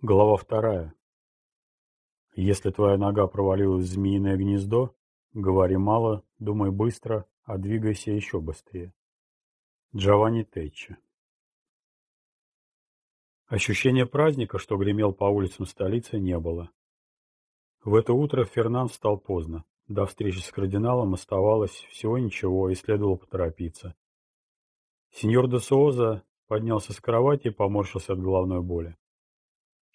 Глава вторая. Если твоя нога провалилась в змеиное гнездо, говори мало, думай быстро, а двигайся еще быстрее. Джованни Тетчи. Ощущения праздника, что гремел по улицам столицы, не было. В это утро Фернан встал поздно. До встречи с кардиналом оставалось всего ничего, и следовало поторопиться. Сеньор де Суоза поднялся с кровати и поморщился от головной боли.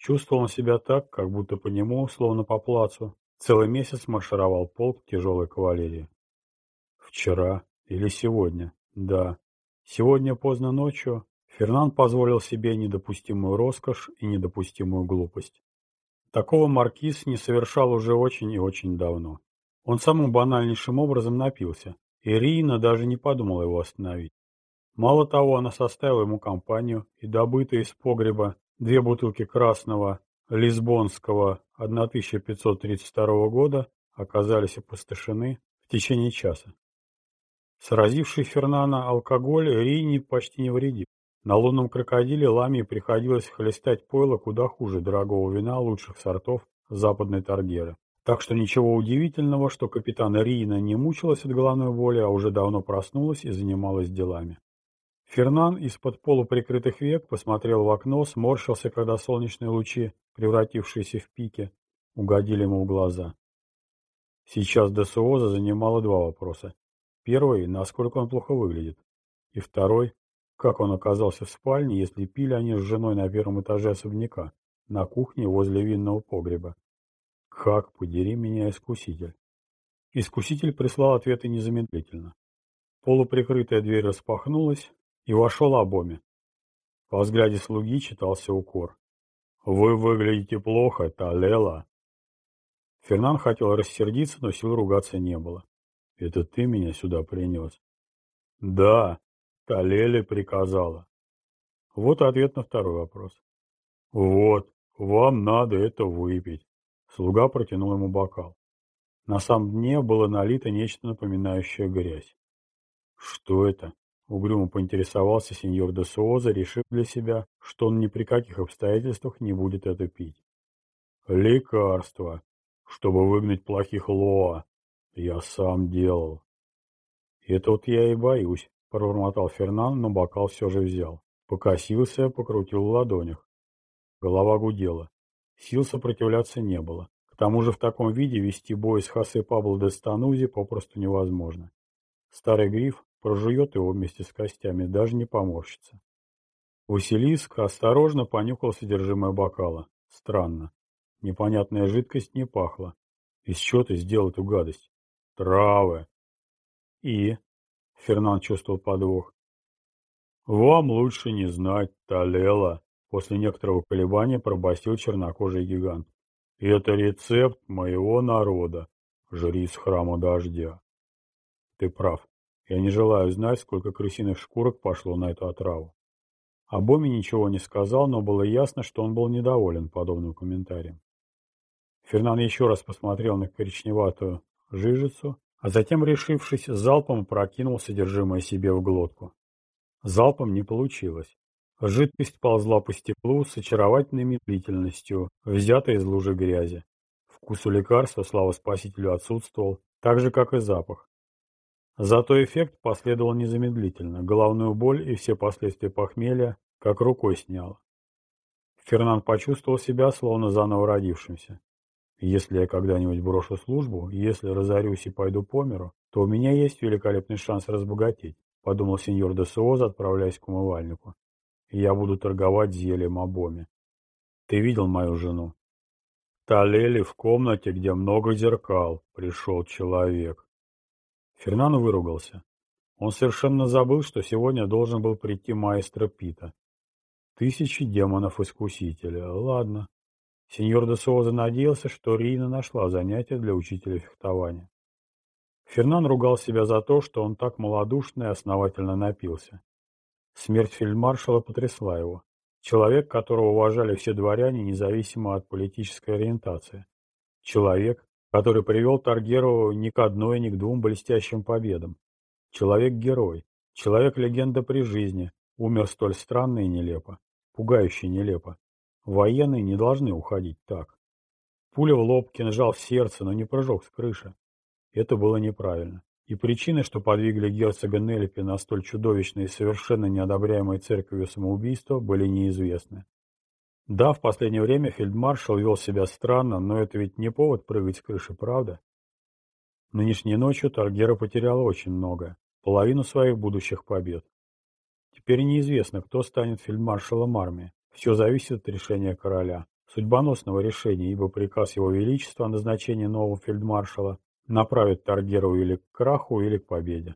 Чувствовал он себя так, как будто по нему, словно по плацу, целый месяц маршировал полк тяжелой кавалерии. Вчера или сегодня, да. Сегодня поздно ночью Фернан позволил себе недопустимую роскошь и недопустимую глупость. Такого маркиз не совершал уже очень и очень давно. Он самым банальнейшим образом напился, и Рина даже не подумала его остановить. Мало того, она составила ему компанию, и добытая из погреба Две бутылки красного лисбонского 1532 года оказались опустошены в течение часа. Сразивший Фернана алкоголь Рини почти не вредил. На лунном крокодиле Лами приходилось хлестать пойло куда хуже дорогого вина лучших сортов западной Таргеры. Так что ничего удивительного, что капитан Рина не мучилась от головной боли, а уже давно проснулась и занималась делами. Фернан из-под полуприкрытых век посмотрел в окно, сморщился, когда солнечные лучи, превратившиеся в пики, угодили ему в глаза. Сейчас ДСОЗа занимало два вопроса. Первый, насколько он плохо выглядит. И второй, как он оказался в спальне, если пили они с женой на первом этаже особняка, на кухне возле винного погреба. Как, подери меня, искуситель. Искуситель прислал ответы незамедлительно. Полуприкрытая дверь распахнулась, и вошел Абоми. По взгляде слуги читался укор. «Вы выглядите плохо, Талела!» Фернан хотел рассердиться, но сил ругаться не было. «Это ты меня сюда принес?» «Да, Талеле приказала». Вот ответ на второй вопрос. «Вот, вам надо это выпить». Слуга протянул ему бокал. На самом дне было налито нечто напоминающее грязь. «Что это?» Угрюмо поинтересовался сеньор де Суоза, решив для себя, что он ни при каких обстоятельствах не будет это пить. «Лекарство, чтобы выгнать плохих Лоа. Я сам делал». «Это вот я и боюсь», — пробормотал Фернан, но бокал все же взял. Покосился, покрутил в ладонях. Голова гудела. Сил сопротивляться не было. К тому же в таком виде вести бой с Хосе Пабло де Станузи попросту невозможно. Старый гриф прожует его вместе с костями, даже не поморщится. Василиск осторожно понюхал содержимое бокала. Странно. Непонятная жидкость не пахла. Из чего ты сделал эту гадость? Травы. И? Фернан чувствовал подвох. Вам лучше не знать, Талела. После некоторого колебания пробасил чернокожий гигант. Это рецепт моего народа. Жриц храма дождя. Ты прав. Я не желаю знать, сколько крысиных шкурок пошло на эту отраву. Обоми ничего не сказал, но было ясно, что он был недоволен подобным комментарием. Фернан еще раз посмотрел на коричневатую жижицу, а затем, решившись, залпом прокинул содержимое себе в глотку. Залпом не получилось. Жидкость ползла по стеклу с очаровательной медлительностью, взятой из лужи грязи. Вкус у лекарства, слава спасителю, отсутствовал, так же, как и запах. Зато эффект последовал незамедлительно. Головную боль и все последствия похмелья как рукой сняло. Фернан почувствовал себя словно заново родившимся. Если я когда-нибудь брошу службу, если разорюсь и пойду по миру, то у меня есть великолепный шанс разбогатеть, подумал сеньор де Суоза, отправляясь к умывальнику. Я буду торговать зельем обоми. Ты видел мою жену? Талели в комнате, где много зеркал, пришел человек. Фернан выругался. Он совершенно забыл, что сегодня должен был прийти маэстро Пита. Тысячи демонов-искусителя. Ладно. Сеньор де Суоза надеялся, что Рина нашла занятие для учителя фехтования. Фернан ругал себя за то, что он так малодушно и основательно напился. Смерть фельдмаршала потрясла его. Человек, которого уважали все дворяне, независимо от политической ориентации. Человек, который привел Таргеру ни к одной, ни к двум блестящим победам. Человек-герой, человек-легенда при жизни, умер столь странно и нелепо, пугающе нелепо. Военные не должны уходить так. Пуля в лоб, кинжал в сердце, но не прыжок с крыши. Это было неправильно. И причины, что подвигли герцога Неллипи на столь чудовищное и совершенно неодобряемое церковью самоубийство, были неизвестны. Да, в последнее время фельдмаршал вел себя странно, но это ведь не повод прыгать с крыши, правда? Нынешней ночью Таргера потеряла очень много, половину своих будущих побед. Теперь неизвестно, кто станет фельдмаршалом армии. Все зависит от решения короля. Судьбоносного решения, ибо приказ его величества о назначении нового фельдмаршала направит Таргеру или к краху, или к победе.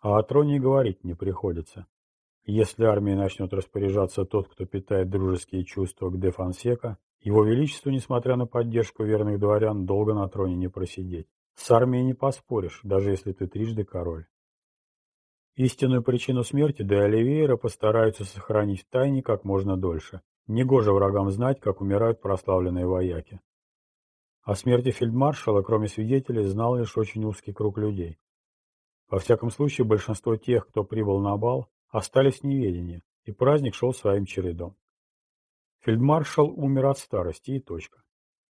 А о троне говорить не приходится. Если армией начнет распоряжаться тот, кто питает дружеские чувства к де Фонсека, его величеству, несмотря на поддержку верных дворян, долго на троне не просидеть. С армией не поспоришь, даже если ты трижды король. Истинную причину смерти де Оливейра постараются сохранить в тайне как можно дольше. Негоже врагам знать, как умирают прославленные вояки. О смерти фельдмаршала, кроме свидетелей, знал лишь очень узкий круг людей. Во всяком случае, большинство тех, кто прибыл на бал, остались в неведении, и праздник шел своим чередом. Фельдмаршал умер от старости и точка.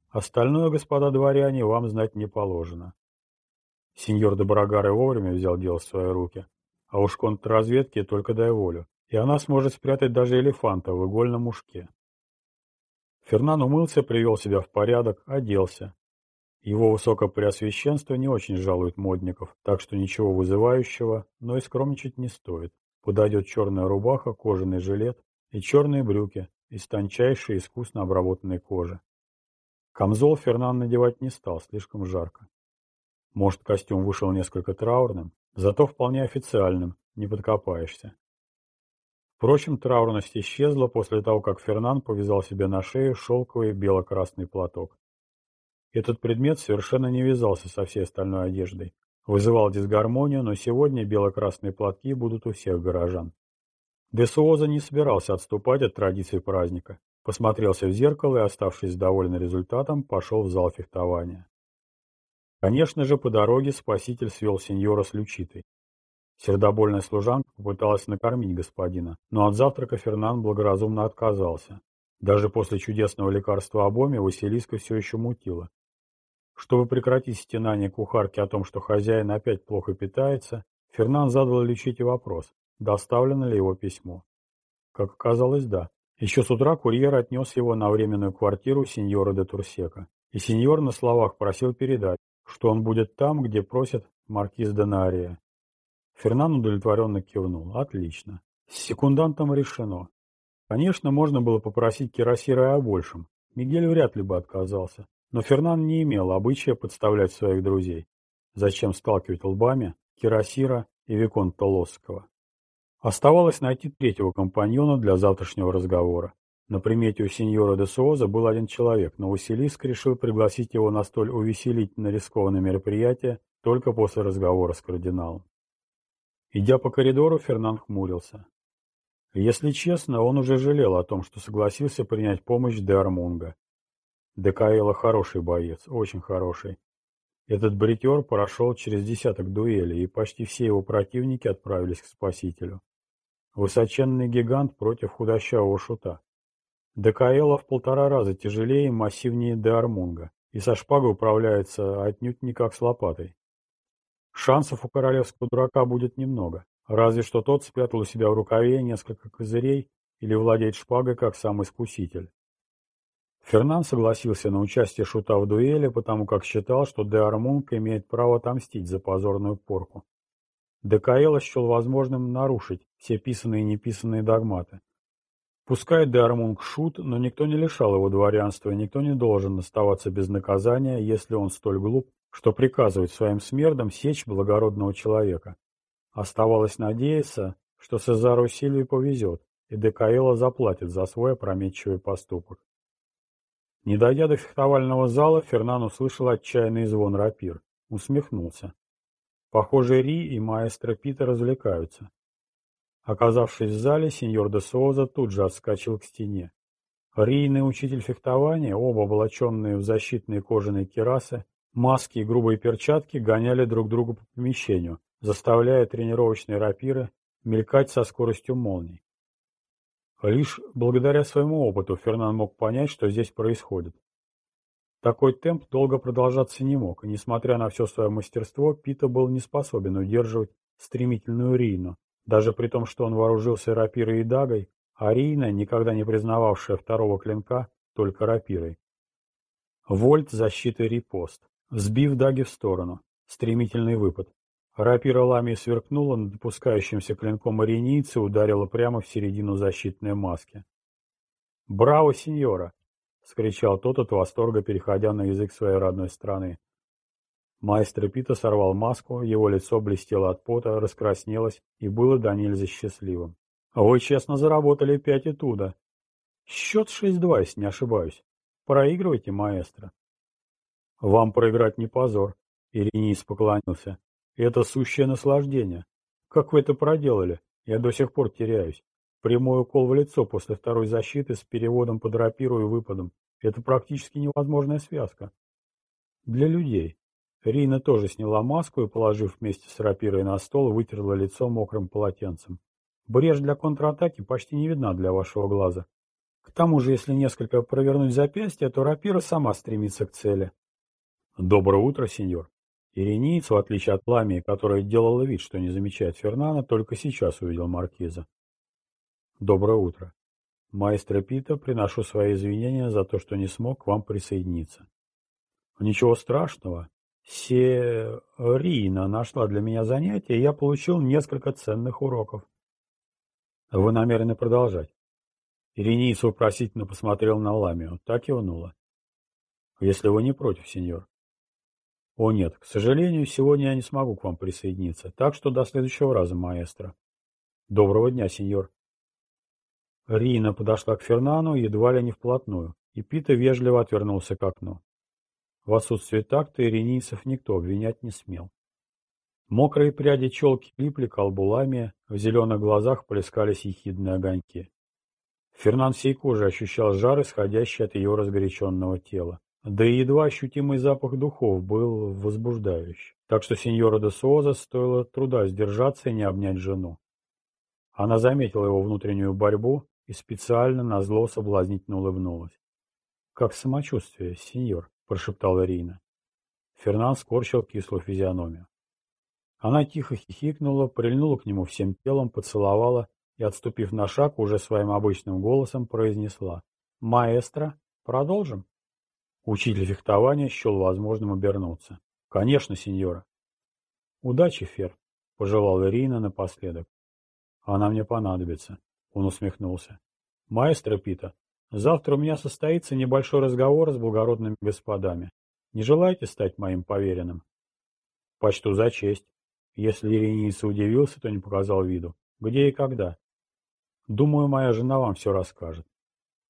Остальное, господа дворяне, вам знать не положено. Сеньор Доброгар и вовремя взял дело в свои руки. А уж контрразведке только дай волю, и она сможет спрятать даже элефанта в игольном ушке. Фернан умылся, привел себя в порядок, оделся. Его высокопреосвященство не очень жалует модников, так что ничего вызывающего, но и скромничать не стоит. Подойдет черная рубаха, кожаный жилет и черные брюки из тончайшей искусно обработанной кожи. Камзол Фернан надевать не стал, слишком жарко. Может, костюм вышел несколько траурным, зато вполне официальным, не подкопаешься. Впрочем, траурность исчезла после того, как Фернан повязал себе на шею шелковый бело-красный платок. Этот предмет совершенно не вязался со всей остальной одеждой, вызывал дисгармонию, но сегодня бело-красные платки будут у всех горожан. Десуоза не собирался отступать от традиций праздника, посмотрелся в зеркало и, оставшись доволен результатом, пошел в зал фехтования. Конечно же, по дороге спаситель свел сеньора с Лючитой. Сердобольная служанка попыталась накормить господина, но от завтрака Фернан благоразумно отказался. Даже после чудесного лекарства обоми Василиска все еще мутила. Чтобы прекратить стенание кухарки о том, что хозяин опять плохо питается, Фернан задал Лючите вопрос, доставлено ли его письмо. Как оказалось, да. Еще с утра курьер отнес его на временную квартиру сеньора де Турсека. И сеньор на словах просил передать, что он будет там, где просит маркиз Денария. Фернан удовлетворенно кивнул. Отлично. С секундантом решено. Конечно, можно было попросить Кирасира о большем. Мигель вряд ли бы отказался. Но Фернан не имел обычая подставлять своих друзей. Зачем сталкивать лбами Кирасира и Виконта Лосского? Оставалось найти третьего компаньона для завтрашнего разговора. На примете у сеньора де Суоза был один человек, но Василиск решил пригласить его на столь увеселительно рискованное мероприятие только после разговора с кардиналом. Идя по коридору, Фернан хмурился. Если честно, он уже жалел о том, что согласился принять помощь де Армунга. Де Каэла хороший боец, очень хороший. Этот бритер прошел через десяток дуэлей, и почти все его противники отправились к спасителю. Высоченный гигант против худощавого шута. Декаэла в полтора раза тяжелее и массивнее Деармунга, и со шпагой управляется отнюдь не как с лопатой. Шансов у королевского дурака будет немного, разве что тот спрятал у себя в рукаве несколько козырей или владеет шпагой как сам искуситель. Фернан согласился на участие Шута в дуэли, потому как считал, что Де Армунг имеет право отомстить за позорную порку. Декаэла счел возможным нарушить все писанные и неписанные догматы, Пускай Деармунг шут, но никто не лишал его дворянства, и никто не должен оставаться без наказания, если он столь глуп, что приказывает своим смердам сечь благородного человека. Оставалось надеяться, что Цезару Сильвии повезет, и Декаэла заплатит за свой опрометчивый поступок. Не дойдя до фехтовального зала, Фернан услышал отчаянный звон рапир. Усмехнулся. Похоже, Ри и маэстро Пита развлекаются. Оказавшись в зале, сеньор де Соуза тут же отскочил к стене. Рийный учитель фехтования, оба облаченные в защитные кожаные керасы, маски и грубые перчатки гоняли друг друга по помещению, заставляя тренировочные рапиры мелькать со скоростью молний. Лишь благодаря своему опыту Фернан мог понять, что здесь происходит. Такой темп долго продолжаться не мог, и несмотря на все свое мастерство, Пита был не способен удерживать стремительную Рину, даже при том, что он вооружился рапирой и дагой, а Рина, никогда не признававшая второго клинка, только рапирой. Вольт, защита репост. Сбив даги в сторону. Стремительный выпад. Рапира Ламии сверкнула над допускающимся клинком аренийца и ударила прямо в середину защитной маски. «Браво, сеньора!» — скричал тот от восторга, переходя на язык своей родной страны. Маэстро Пита сорвал маску, его лицо блестело от пота, раскраснелось и было до нельзя счастливым. «Вы честно заработали пять и туда. Счет шесть-два, если не ошибаюсь. Проигрывайте, маэстро». «Вам проиграть не позор», — Иринис поклонился. «Это сущее наслаждение. Как вы это проделали? Я до сих пор теряюсь. Прямой укол в лицо после второй защиты с переводом под рапиру и выпадом. Это практически невозможная связка. Для людей. Рина тоже сняла маску и, положив вместе с рапирой на стол, вытерла лицо мокрым полотенцем. Брешь для контратаки почти не видна для вашего глаза. К тому же, если несколько провернуть запястье, то рапира сама стремится к цели. Доброе утро, сеньор. Иринеец, в отличие от Ламии, которая делала вид, что не замечает Фернана, только сейчас увидел маркиза. Доброе утро. Маэстро Пита, приношу свои извинения за то, что не смог к вам присоединиться. Ничего страшного. Серина нашла для меня занятие, и я получил несколько ценных уроков. Вы намерены продолжать? Иринийца вопросительно посмотрел на Ламию, так и унула. Если вы не против, сеньор. О нет, к сожалению, сегодня я не смогу к вам присоединиться, так что до следующего раза, маэстро. Доброго дня, сеньор. Рина подошла к Фернану едва ли не вплотную, и Пита вежливо отвернулся к окну. В отсутствие такта иринийцев никто обвинять не смел. Мокрые пряди челки липли к колбу ламия, в зеленых глазах плескались ехидные огоньки. Фернан всей кожей ощущал жар, исходящий от ее разгоряченного тела. Да и едва ощутимый запах духов был возбуждающий, так что сеньора де Суоза стоило труда сдержаться и не обнять жену. Она заметила его внутреннюю борьбу и специально назло соблазнительно улыбнулась. «Как самочувствие, сеньор?» – прошептала Рина. Фернан скорчил кислую физиономию. Она тихо хихикнула, прильнула к нему всем телом, поцеловала и, отступив на шаг, уже своим обычным голосом произнесла. «Маэстро, продолжим?» Учитель фехтования счел возможным обернуться. «Конечно, сеньора». «Удачи, Фер», — пожелала Рина напоследок. «Она мне понадобится», он усмехнулся. «Маэстро Пита, завтра у меня состоится небольшой разговор с благородными господами. Не желаете стать моим поверенным?» «Почту за честь». Если Иринийца удивился, то не показал виду. «Где и когда?» «Думаю, моя жена вам все расскажет».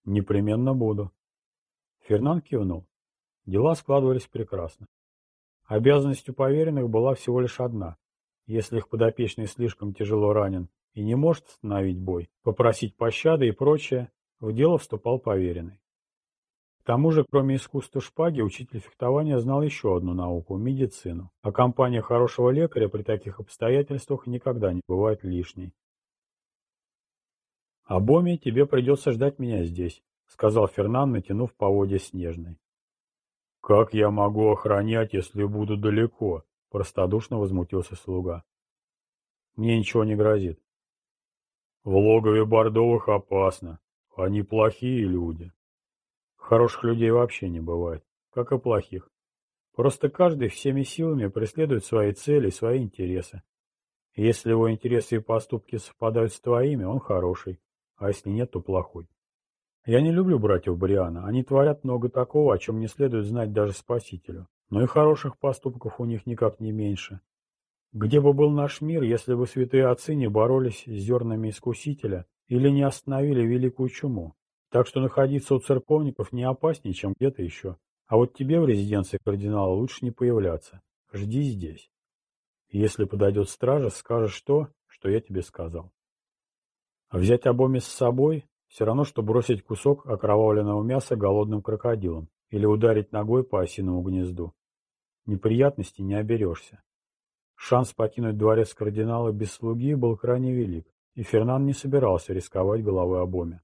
«Непременно буду». Фернан кивнул. Дела складывались прекрасно. Обязанностью поверенных была всего лишь одна. Если их подопечный слишком тяжело ранен и не может остановить бой, попросить пощады и прочее, в дело вступал поверенный. К тому же, кроме искусства шпаги, учитель фехтования знал еще одну науку – медицину, а компания хорошего лекаря при таких обстоятельствах никогда не бывает лишней. «Абоми, тебе придется ждать меня здесь», — сказал Фернан, натянув поводья снежной. «Как я могу охранять, если буду далеко?» — простодушно возмутился слуга. «Мне ничего не грозит. В логове Бордовых опасно. Они плохие люди. Хороших людей вообще не бывает, как и плохих. Просто каждый всеми силами преследует свои цели, свои интересы. Если его интересы и поступки совпадают с твоими, он хороший, а если нет, то плохой. Я не люблю братьев Бриана, они творят много такого, о чем не следует знать даже Спасителю. Но и хороших поступков у них никак не меньше. Где бы был наш мир, если бы святые отцы не боролись с зернами искусителя или не остановили великую чуму? Так что находиться у церковников не опаснее, чем где-то еще. А вот тебе в резиденции кардинала лучше не появляться. Жди здесь. Если подойдет стража, скажешь то, что я тебе сказал. А взять обоми с собой все равно, что бросить кусок окровавленного мяса голодным крокодилом или ударить ногой по осиному гнезду. Неприятностей не оберешься. Шанс покинуть дворец кардинала без слуги был крайне велик, и Фернан не собирался рисковать головой обоме.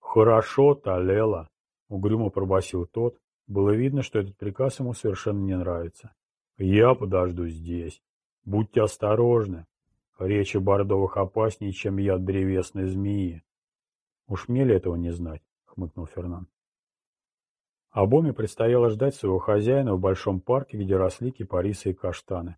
«Хорошо, Талела!» — угрюмо пробасил тот. Было видно, что этот приказ ему совершенно не нравится. «Я подожду здесь. Будьте осторожны. Речи бордовых опаснее, чем яд древесной змеи». «Уж мне ли этого не знать?» — хмыкнул Фернан. Обоме предстояло ждать своего хозяина в большом парке, где росли кипарисы и каштаны.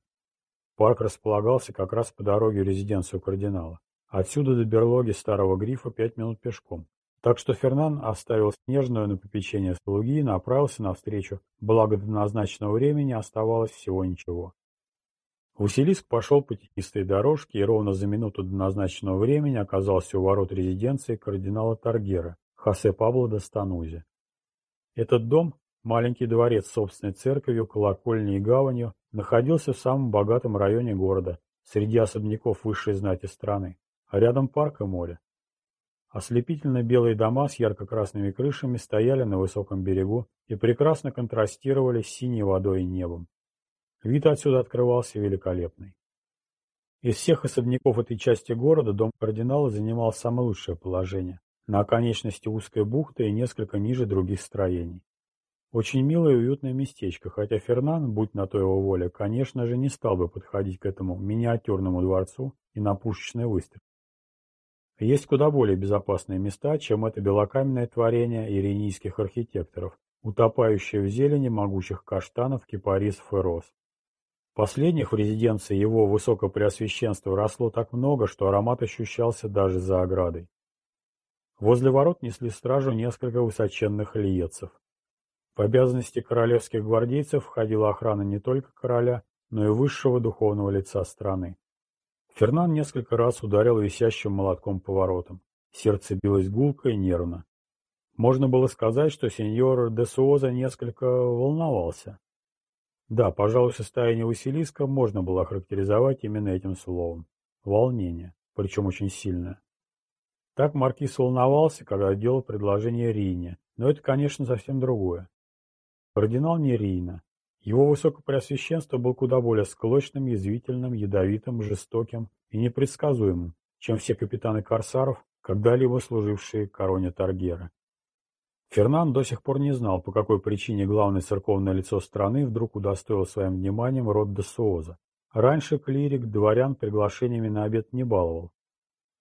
Парк располагался как раз по дороге в резиденцию кардинала. Отсюда до берлоги старого грифа пять минут пешком. Так что Фернан оставил снежную на попечение слуги и направился навстречу, благо до назначенного времени оставалось всего ничего. Василиск пошел по тенистой дорожке и ровно за минуту до назначенного времени оказался у ворот резиденции кардинала Таргера, Хосе Пабло де Станузи. Этот дом, маленький дворец с собственной церковью, колокольней и гаванью, находился в самом богатом районе города, среди особняков высшей знати страны, а рядом парк и море. Ослепительно белые дома с ярко-красными крышами стояли на высоком берегу и прекрасно контрастировали с синей водой и небом. Вид отсюда открывался великолепный. Из всех особняков этой части города дом кардинала занимал самое лучшее положение, на оконечности узкой бухты и несколько ниже других строений. Очень милое и уютное местечко, хотя Фернан, будь на то его воля, конечно же, не стал бы подходить к этому миниатюрному дворцу и на пушечный выстрел. Есть куда более безопасные места, чем это белокаменное творение иринийских архитекторов, утопающее в зелени могучих каштанов, кипарисов и роз. Последних в резиденции его высокопреосвященства росло так много, что аромат ощущался даже за оградой. Возле ворот несли стражу несколько высоченных лиецев. В обязанности королевских гвардейцев входила охрана не только короля, но и высшего духовного лица страны. Фернан несколько раз ударил висящим молотком по воротам. Сердце билось гулко и нервно. Можно было сказать, что сеньор де Суоза несколько волновался. Да, пожалуй, состояние Василиска можно было охарактеризовать именно этим словом. Волнение, причем очень сильное. Так маркиз волновался, когда делал предложение Рине, но это, конечно, совсем другое. Кардинал не Рина, его высокопреосвященство был куда более склочным, язвительным, ядовитым, жестоким и непредсказуемым, чем все капитаны корсаров, когда-либо служившие короне Таргера. Фернан до сих пор не знал, по какой причине главное церковное лицо страны вдруг удостоил своим вниманием род де Суоза. Раньше клирик дворян приглашениями на обед не баловал.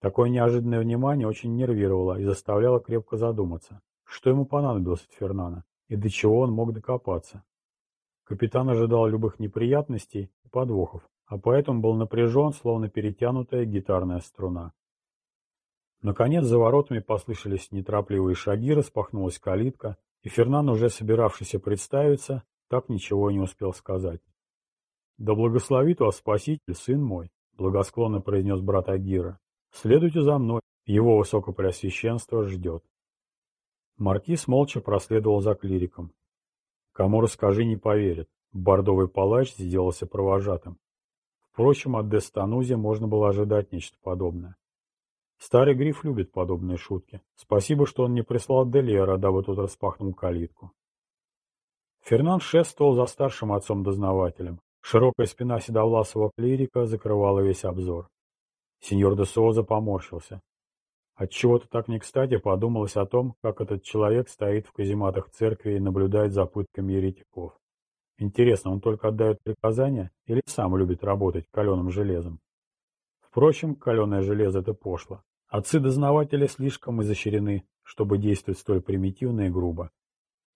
Такое неожиданное внимание очень нервировало и заставляло крепко задуматься, что ему понадобилось от Фернана и до чего он мог докопаться. Капитан ожидал любых неприятностей и подвохов, а поэтому был напряжен, словно перетянутая гитарная струна. Наконец за воротами послышались неторопливые шаги, распахнулась калитка, и Фернан, уже собиравшийся представиться, так ничего не успел сказать. «Да благословит вас Спаситель, сын мой!» — благосклонно произнес брат Агира. «Следуйте за мной, его высокопреосвященство ждет». Маркиз молча проследовал за клириком. Кому расскажи, не поверит. Бордовый палач сделался провожатым. Впрочем, от Дестанузи можно было ожидать нечто подобное. Старый гриф любит подобные шутки. Спасибо, что он не прислал Делиера, дабы тот распахнул калитку. Фернанд шествовал за старшим отцом-дознавателем. Широкая спина седовласого клирика закрывала весь обзор. Сеньор де Соза поморщился. Отчего-то так не кстати подумалось о том, как этот человек стоит в казематах церкви и наблюдает за пытками еретиков. Интересно, он только отдает приказания или сам любит работать каленым железом? Впрочем, каленое железо – это пошло. Отцы-дознаватели слишком изощрены, чтобы действовать столь примитивно и грубо.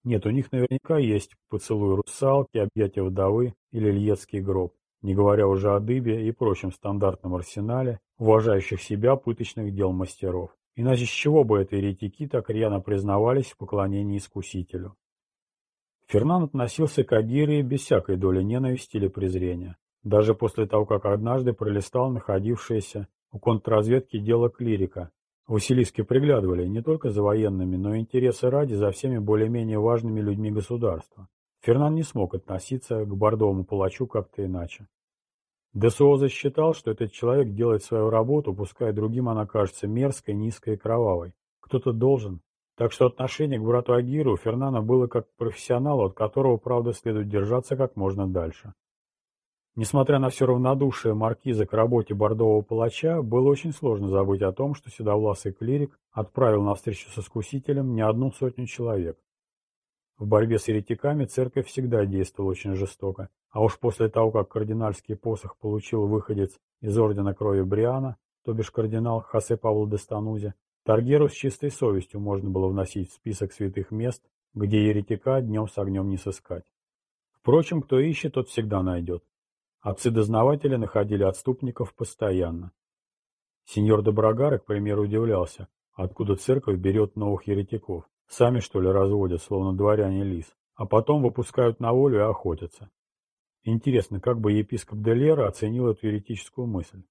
Нет, у них наверняка есть поцелуй русалки, объятия вдовы или льецкий гроб, не говоря уже о дыбе и прочем стандартном арсенале, уважающих себя пыточных дел мастеров. Иначе с чего бы это еретики так рьяно признавались в поклонении искусителю? Фернан относился к Агирии без всякой доли ненависти или презрения. Даже после того, как однажды пролистал находившееся у контрразведки дело клирика. Василиски приглядывали не только за военными, но и интересы ради за всеми более-менее важными людьми государства. Фернан не смог относиться к бордовому палачу как-то иначе. Десуоза считал, что этот человек делает свою работу, пускай другим она кажется мерзкой, низкой и кровавой. Кто-то должен. Так что отношение к брату Агиру у Фернана было как к профессионалу, от которого, правда, следует держаться как можно дальше. Несмотря на все равнодушие маркиза к работе бордового палача, было очень сложно забыть о том, что седовласый клирик отправил на встречу с искусителем не одну сотню человек. В борьбе с еретиками церковь всегда действовала очень жестоко, а уж после того, как кардинальский посох получил выходец из ордена крови Бриана, то бишь кардинал Хосе Павло де Станузи, Таргеру с чистой совестью можно было вносить в список святых мест, где еретика днем с огнем не сыскать. Впрочем, кто ищет, тот всегда найдет. Отцы-дознаватели находили отступников постоянно. Сеньор Доброгары, к примеру, удивлялся, откуда церковь берет новых еретиков. Сами, что ли, разводят, словно дворяне лис, а потом выпускают на волю и охотятся. Интересно, как бы епископ Делера оценил эту еретическую мысль?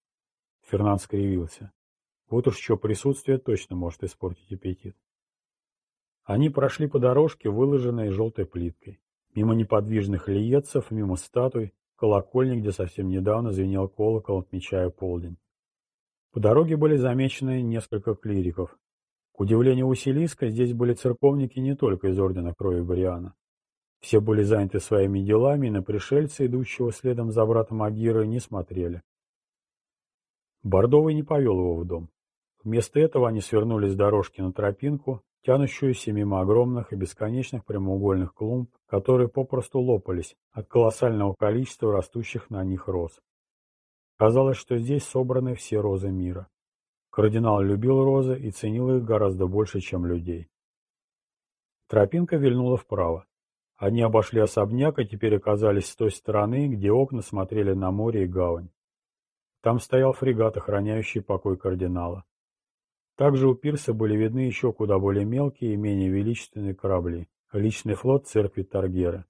Фернанд скривился. Вот уж что присутствие точно может испортить аппетит. Они прошли по дорожке, выложенной желтой плиткой. Мимо неподвижных лиетцев, мимо статуй, колокольни, где совсем недавно звенел колокол, отмечая полдень. По дороге были замечены несколько клириков. К удивлению Василиска, здесь были церковники не только из ордена крови Бариана. Все были заняты своими делами, и на пришельца, идущего следом за братом Агиры, не смотрели. Бордовый не повел его в дом. Вместо этого они свернули с дорожки на тропинку, тянущуюся мимо огромных и бесконечных прямоугольных клумб, которые попросту лопались от колоссального количества растущих на них роз. Казалось, что здесь собраны все розы мира. Кардинал любил розы и ценил их гораздо больше, чем людей. Тропинка вильнула вправо. Они обошли особняк и теперь оказались с той стороны, где окна смотрели на море и гавань. Там стоял фрегат, охраняющий покой кардинала. Также у пирса были видны еще куда более мелкие и менее величественные корабли. Личный флот церкви Таргера.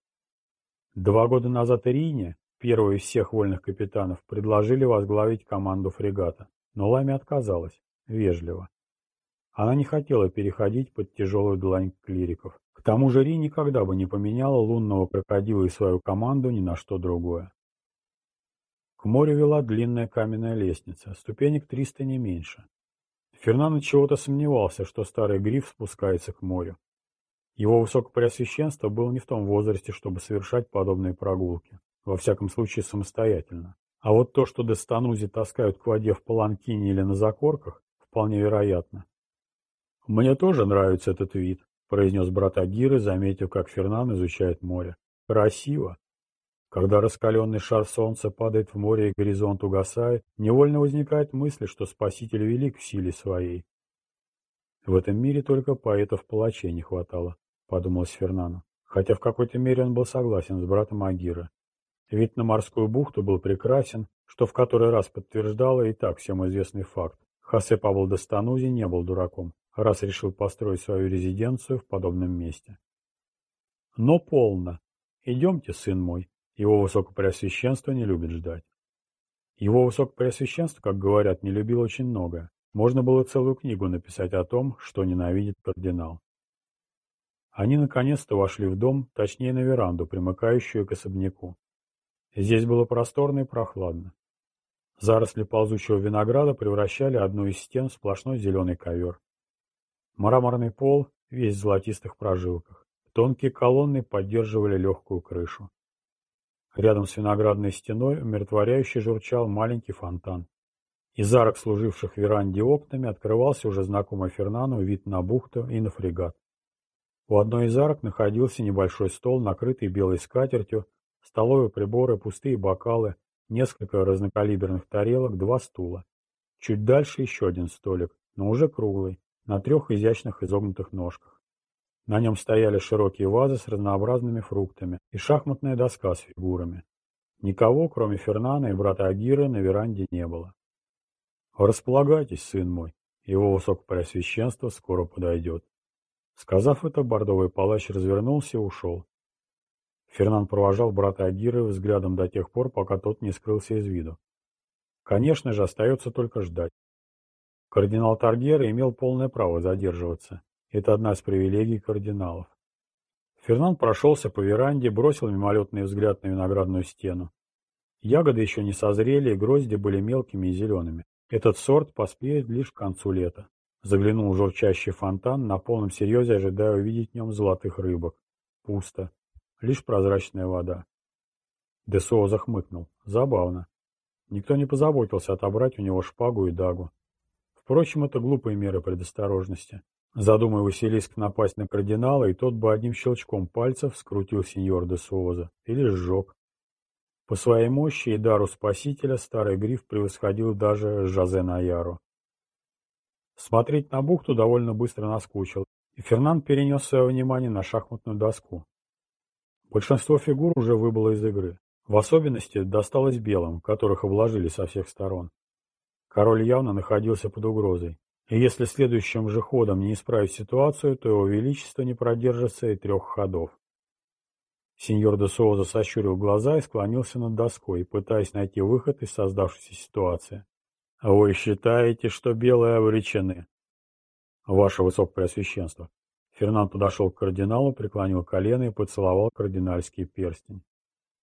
Два года назад Ирине, первый из всех вольных капитанов, предложили возглавить команду фрегата, но Лами отказалась, вежливо. Она не хотела переходить под тяжелую длань клириков. К тому же Ри никогда бы не поменяла лунного крокодила и свою команду ни на что другое. К морю вела длинная каменная лестница, ступенек триста не меньше. Фернандо чего-то сомневался, что старый гриф спускается к морю. Его высокопреосвященство было не в том возрасте, чтобы совершать подобные прогулки, во всяком случае самостоятельно. А вот то, что Дестанузи таскают к воде в паланкине или на закорках, вполне вероятно. «Мне тоже нравится этот вид», — произнес брат Агиры, заметив, как Фернан изучает море. «Красиво. Когда раскаленный шар солнца падает в море и горизонт угасает, невольно возникает мысль, что Спаситель велик в силе своей. В этом мире только поэтов-палачей не хватало, подумалось Фернану, хотя в какой-то мере он был согласен с братом Агира. Вид на морскую бухту был прекрасен, что в который раз подтверждало и так всем известный факт. Хосе Павел Достанузи не был дураком, раз решил построить свою резиденцию в подобном месте. Но полно. Идемте, сын мой, его Высокопреосвященство не любит ждать. Его Высокопреосвященство, как говорят, не любил очень многое. Можно было целую книгу написать о том, что ненавидит кардинал. Они наконец-то вошли в дом, точнее на веранду, примыкающую к особняку. Здесь было просторно и прохладно. Заросли ползучего винограда превращали одну из стен в сплошной зеленый ковер. Мраморный пол весь в золотистых прожилках. Тонкие колонны поддерживали легкую крышу. Рядом с виноградной стеной умиротворяюще журчал маленький фонтан. Из арок, служивших веранде окнами, открывался уже знакомый Фернану вид на бухту и на фрегат. У одной из арок находился небольшой стол, накрытый белой скатертью, столовые приборы, пустые бокалы, несколько разнокалиберных тарелок, два стула. Чуть дальше еще один столик, но уже круглый, на трех изящных изогнутых ножках. На нем стояли широкие вазы с разнообразными фруктами и шахматная доска с фигурами. Никого, кроме Фернана и брата Агиры, на веранде не было. «Располагайтесь, сын мой, его высокопреосвященство скоро подойдет». Сказав это, бордовый палач развернулся и ушел. Фернан провожал брата Агиры взглядом до тех пор, пока тот не скрылся из виду. Конечно же, остается только ждать. Кардинал Таргера имел полное право задерживаться. Это одна из привилегий кардиналов. Фернанд прошелся по веранде, бросил мимолетный взгляд на виноградную стену. Ягоды еще не созрели, и грозди были мелкими и зелеными. Этот сорт поспеет лишь к концу лета. Заглянул в журчащий фонтан, на полном серьезе ожидая увидеть в нем золотых рыбок. Пусто. Лишь прозрачная вода. Десо захмыкнул. Забавно. Никто не позаботился отобрать у него шпагу и дагу. Впрочем, это глупые меры предосторожности. Задумай Василиск напасть на кардинала, и тот бы одним щелчком пальцев скрутил сеньор де Суоза или сжег. По своей мощи и дару спасителя старый гриф превосходил даже Жозе Наяру. Смотреть на бухту довольно быстро наскучил, и Фернанд перенес свое внимание на шахматную доску. Большинство фигур уже выбыло из игры. В особенности досталось белым, которых обложили со всех сторон. Король явно находился под угрозой, и если следующим же ходом не исправить ситуацию, то его величество не продержится и трех ходов. Сеньор де Соуза сощурил глаза и склонился над доской, пытаясь найти выход из создавшейся ситуации. «Вы считаете, что белые обречены?» «Ваше Высокопреосвященство». Фернанд подошел к кардиналу, преклонил колено и поцеловал кардинальский перстень.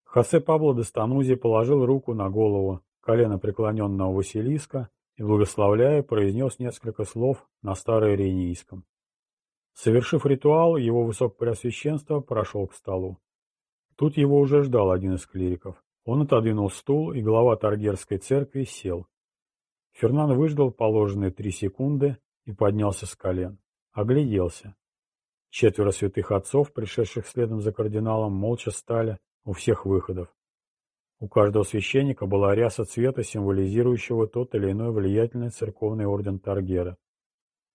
Хосе Пабло де Станузи положил руку на голову колено преклоненного Василиска и, благословляя, произнес несколько слов на староренийском. Совершив ритуал, его Высокопреосвященство прошел к столу. Тут его уже ждал один из клириков. Он отодвинул стул, и глава Таргерской церкви сел. Фернан выждал положенные три секунды и поднялся с колен. Огляделся. Четверо святых отцов, пришедших следом за кардиналом, молча стали у всех выходов. У каждого священника была ряса цвета, символизирующего тот или иной влиятельный церковный орден Таргера.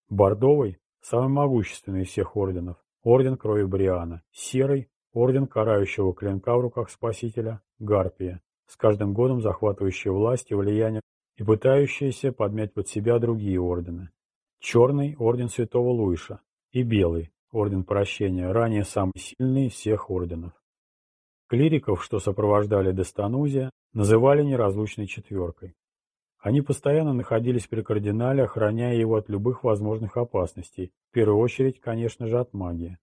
Бордовый – самый могущественный из всех орденов, орден крови Бриана, серый Орден карающего клинка в руках Спасителя – Гарпия, с каждым годом захватывающая власть и влияние и пытающаяся подмять под себя другие ордены. Черный – Орден Святого Луиша и Белый – Орден Прощения, ранее самый сильный из всех орденов. Клириков, что сопровождали Дестанузия, называли неразлучной четверкой. Они постоянно находились при кардинале, охраняя его от любых возможных опасностей, в первую очередь, конечно же, от магии.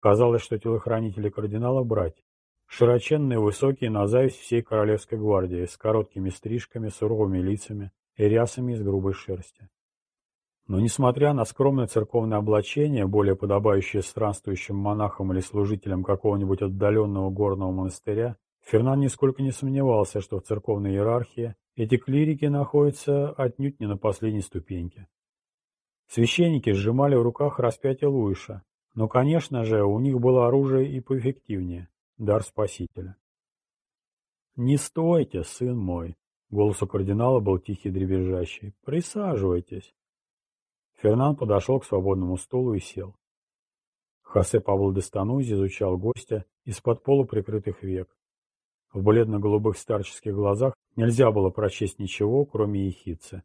Казалось, что телохранители кардинала – братья. Широченные, высокие, на зависть всей королевской гвардии, с короткими стрижками, суровыми лицами и рясами из грубой шерсти. Но несмотря на скромное церковное облачение, более подобающее странствующим монахам или служителям какого-нибудь отдаленного горного монастыря, Фернан нисколько не сомневался, что в церковной иерархии эти клирики находятся отнюдь не на последней ступеньке. Священники сжимали в руках распятие Луиша, но, конечно же, у них было оружие и поэффективнее – дар спасителя. «Не стойте, сын мой!» Голос у кардинала был тихий дребезжащий. «Присаживайтесь!» Фернан подошел к свободному стулу и сел. Хосе Павло де Станузи изучал гостя из-под полуприкрытых век. В бледно-голубых старческих глазах нельзя было прочесть ничего, кроме ехидцы.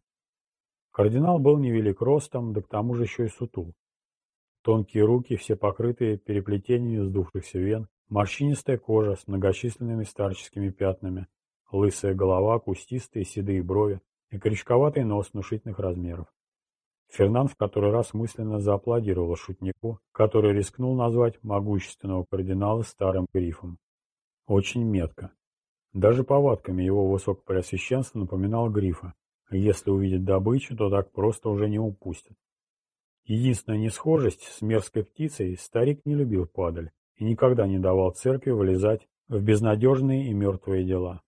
Кардинал был невелик ростом, да к тому же еще и сутул. Тонкие руки, все покрытые переплетениями сдувшихся вен, морщинистая кожа с многочисленными старческими пятнами, лысая голова, кустистые седые брови и крючковатый нос внушительных размеров. Фернан в который раз мысленно зааплодировал шутнику, который рискнул назвать могущественного кардинала старым грифом. Очень метко. Даже повадками его высокопреосвященства напоминал грифа. Если увидит добычу, то так просто уже не упустит. Единственная несхожесть с мерзкой птицей старик не любил падаль и никогда не давал церкви вылезать в безнадежные и мертвые дела.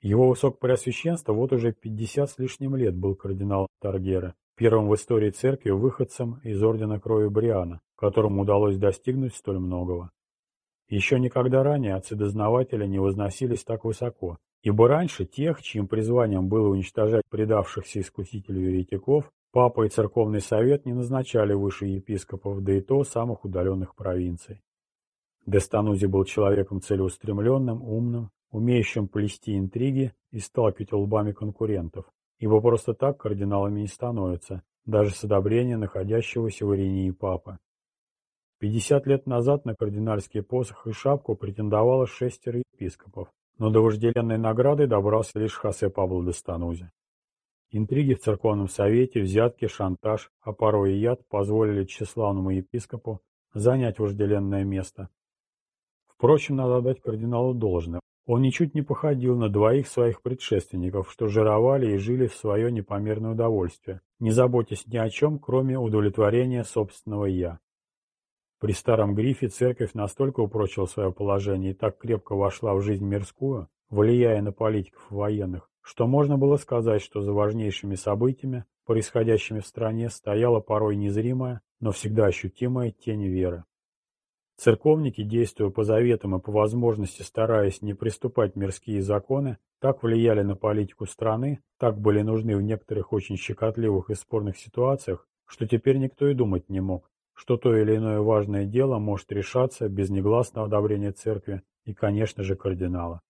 Его высокопреосвященство вот уже пятьдесят с лишним лет был кардиналом Таргера, первым в истории церкви выходцем из ордена крови Бриана, которому удалось достигнуть столь многого. Еще никогда ранее отцы-дознавателя не возносились так высоко, ибо раньше тех, чьим призванием было уничтожать предавшихся искусителю еретиков, Папа и церковный совет не назначали выше епископов, да и то самых удаленных провинций. Дестанузи был человеком целеустремленным, умным, умеющим плести интриги и сталкивать лбами конкурентов, ибо просто так кардиналами не становятся, даже с одобрения находящегося в Иринии папы. Пятьдесят лет назад на кардинальский посох и шапку претендовало шестеро епископов, но до вожделенной награды добрался лишь Хосе Пабло де Станузи. Интриги в церковном совете, взятки, шантаж, а порой и яд позволили тщеславному епископу занять вожделенное место. Впрочем, надо дать кардиналу должное. Он ничуть не походил на двоих своих предшественников, что жировали и жили в свое непомерное удовольствие, не заботясь ни о чем, кроме удовлетворения собственного «я». При старом грифе церковь настолько упрочила свое положение и так крепко вошла в жизнь мирскую, влияя на политиков и военных, что можно было сказать, что за важнейшими событиями, происходящими в стране, стояла порой незримая, но всегда ощутимая тень веры. Церковники, действуя по заветам и по возможности стараясь не приступать мирские законы, так влияли на политику страны, так были нужны в некоторых очень щекотливых и спорных ситуациях, что теперь никто и думать не мог, что то или иное важное дело может решаться без негласного одобрения церкви и, конечно же, кардинала.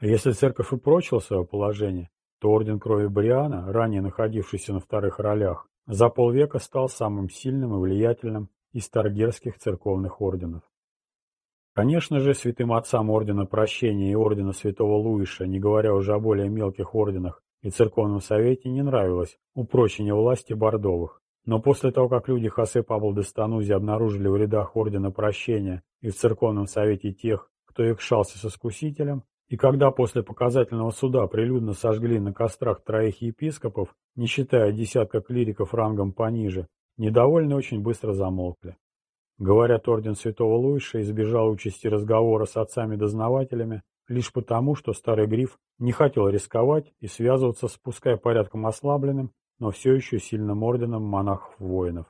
Если церковь и прочила свое положение, то орден крови Бриана, ранее находившийся на вторых ролях, за полвека стал самым сильным и влиятельным из таргерских церковных орденов. Конечно же, святым отцам Ордена Прощения и Ордена Святого Луиша, не говоря уже о более мелких орденах и церковном совете, не нравилось упрочение власти бордовых. Но после того, как люди Хосе Пабло де Станузи обнаружили в рядах Ордена Прощения и в церковном совете тех, кто якшался с искусителем, и когда после показательного суда прилюдно сожгли на кострах троих епископов, не считая десятка клириков рангом пониже, недовольные очень быстро замолкли. Говорят, орден святого Луиша избежал участи разговора с отцами-дознавателями лишь потому, что старый гриф не хотел рисковать и связываться с пускай порядком ослабленным, но все еще сильным орденом монахов-воинов.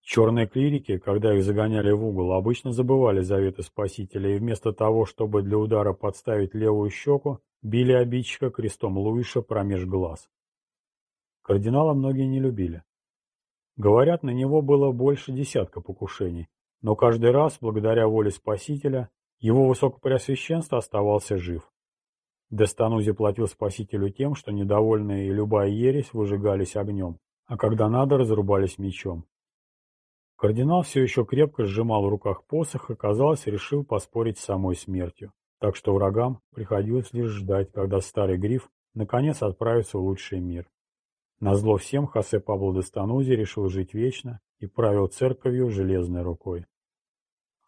Черные клирики, когда их загоняли в угол, обычно забывали заветы Спасителя и вместо того, чтобы для удара подставить левую щеку, били обидчика крестом Луиша промеж глаз. Кардинала многие не любили. Говорят, на него было больше десятка покушений, но каждый раз, благодаря воле Спасителя, его высокопреосвященство оставался жив. Дестанузи платил Спасителю тем, что недовольные и любая ересь выжигались огнем, а когда надо, разрубались мечом. Кардинал все еще крепко сжимал в руках посох и, казалось, решил поспорить с самой смертью. Так что врагам приходилось лишь ждать, когда старый гриф наконец отправится в лучший мир. Назло всем Хосе Пабло де Станузи решил жить вечно и правил церковью железной рукой.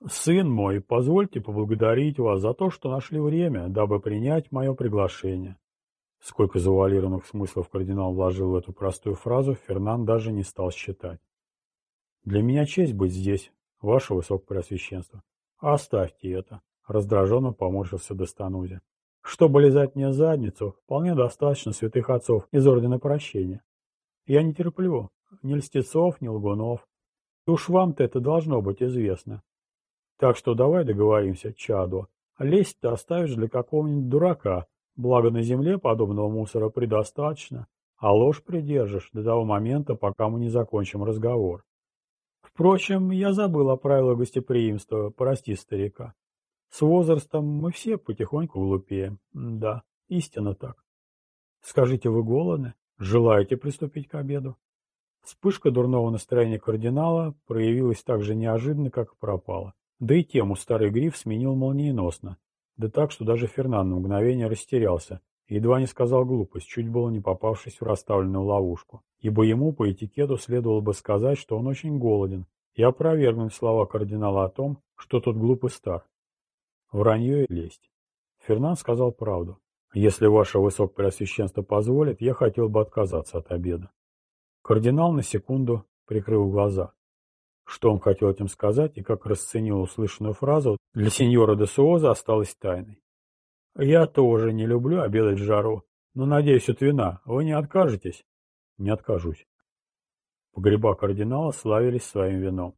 «Сын мой, позвольте поблагодарить вас за то, что нашли время, дабы принять мое приглашение». Сколько завуалированных смыслов кардинал вложил в эту простую фразу, Фернан даже не стал считать. Для меня честь быть здесь, ваше высокопреосвященство. Оставьте это, раздраженно поморщился Достанузи. Чтобы лизать мне задницу, вполне достаточно святых отцов из Ордена Прощения. Я не терплю ни льстецов, ни лгунов. И уж вам-то это должно быть известно. Так что давай договоримся, чадо. Лезть ты оставишь для какого-нибудь дурака, благо на земле подобного мусора предостаточно, а ложь придержишь до того момента, пока мы не закончим разговор. Впрочем, я забыл о правилах гостеприимства, прости старика. С возрастом мы все потихоньку глупеем. Да, истинно так. Скажите, вы голодны? Желаете приступить к обеду? Вспышка дурного настроения кардинала проявилась так же неожиданно, как и пропала. Да и тему старый гриф сменил молниеносно. Да так, что даже Фернан на мгновение растерялся, Едва не сказал глупость, чуть было не попавшись в расставленную ловушку, ибо ему по этикету следовало бы сказать, что он очень голоден, и опровергнуть слова кардинала о том, что тот глупый стар. Вранье и лесть. Фернан сказал правду. Если ваше высокопреосвященство позволит, я хотел бы отказаться от обеда. Кардинал на секунду прикрыл глаза. Что он хотел этим сказать и как расценил услышанную фразу, для сеньора де Суоза осталось тайной. Я тоже не люблю обедать в жару, но, надеюсь, от вина вы не откажетесь? Не откажусь. Погреба кардинала славились своим вином.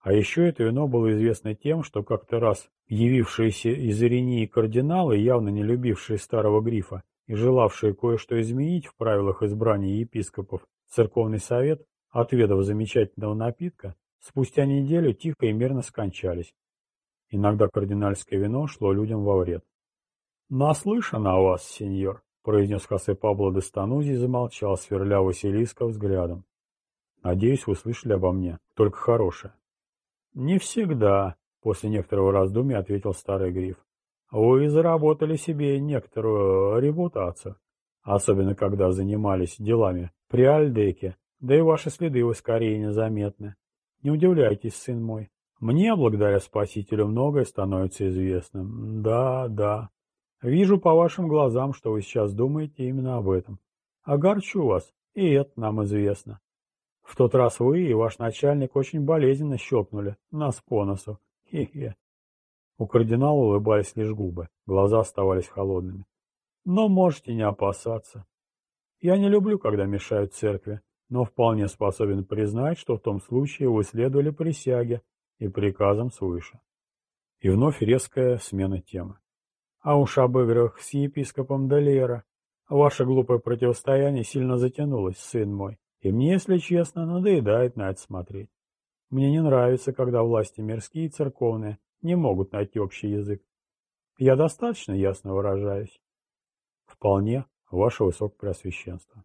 А еще это вино было известно тем, что как-то раз явившиеся из Иринии кардиналы, явно не любившие старого грифа и желавшие кое-что изменить в правилах избрания епископов, церковный совет, отведав замечательного напитка, спустя неделю тихо и мирно скончались. Иногда кардинальское вино шло людям во вред. «Наслышан о вас, сеньор», — произнес Хосе Пабло де Станузи и замолчал, сверля Василиска взглядом. «Надеюсь, вы слышали обо мне. Только хорошее». «Не всегда», — после некоторого раздумья ответил старый гриф. «Вы заработали себе некоторую репутацию, особенно когда занимались делами при Альдеке, да и ваши следы в ускорении заметны. Не удивляйтесь, сын мой. Мне, благодаря Спасителю, многое становится известным. Да, да, Вижу по вашим глазам, что вы сейчас думаете именно об этом. Огорчу вас, и это нам известно. В тот раз вы и ваш начальник очень болезненно щелкнули нас по носу. Хе-хе. У кардинала улыбались лишь губы, глаза оставались холодными. Но можете не опасаться. Я не люблю, когда мешают церкви, но вполне способен признать, что в том случае вы следовали присяге и приказам свыше. И вновь резкая смена темы. А уж об играх с епископом Делера. Ваше глупое противостояние сильно затянулось, сын мой, и мне, если честно, надоедает на это смотреть. Мне не нравится, когда власти мирские и церковные не могут найти общий язык. Я достаточно ясно выражаюсь? Вполне, ваше высокопреосвященство.